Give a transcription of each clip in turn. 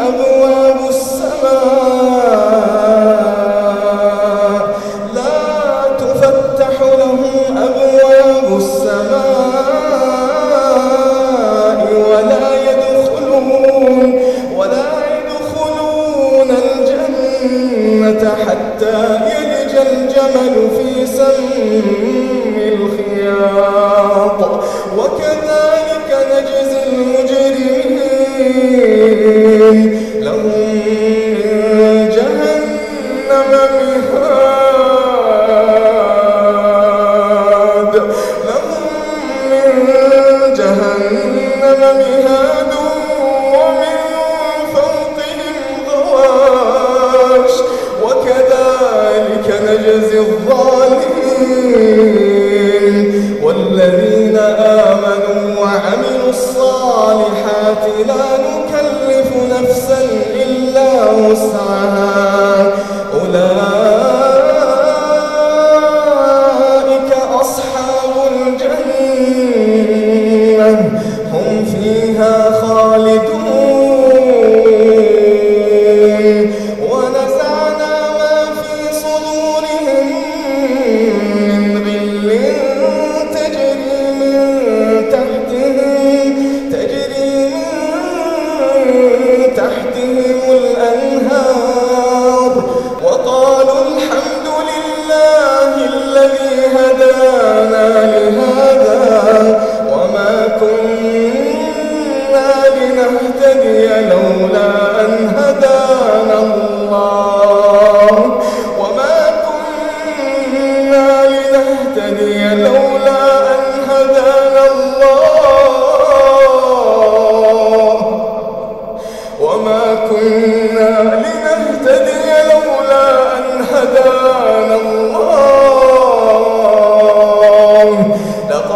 أبواب السماء. وكذلك نجزي الظالمين والذين آمنوا وعملوا الصالحات لا نكلف نفسا إلا وسعها.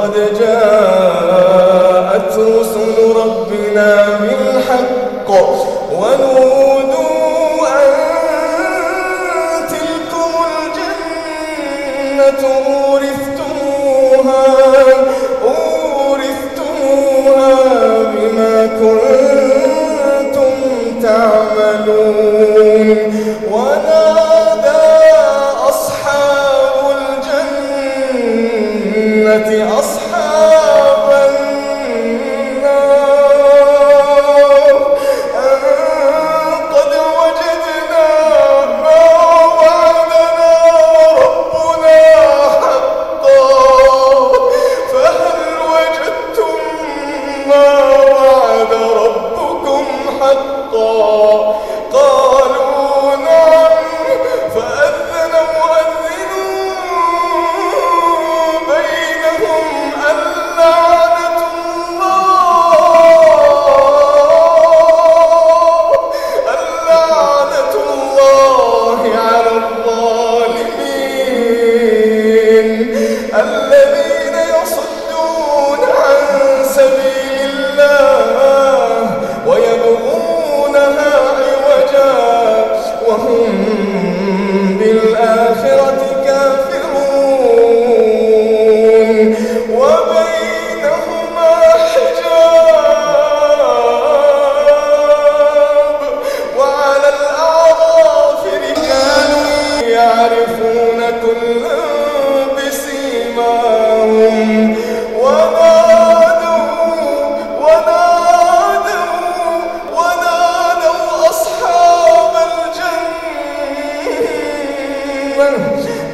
لقد جاءت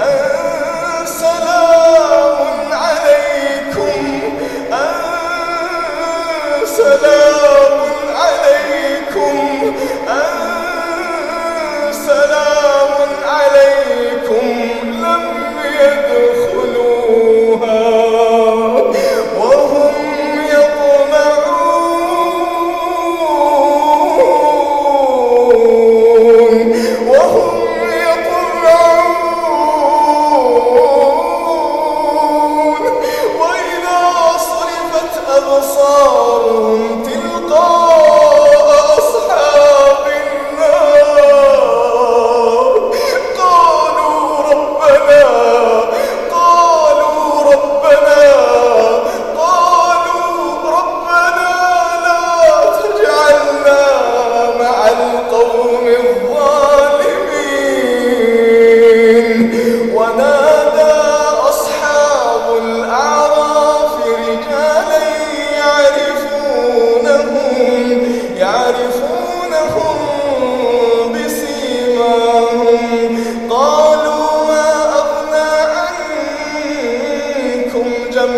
Hey!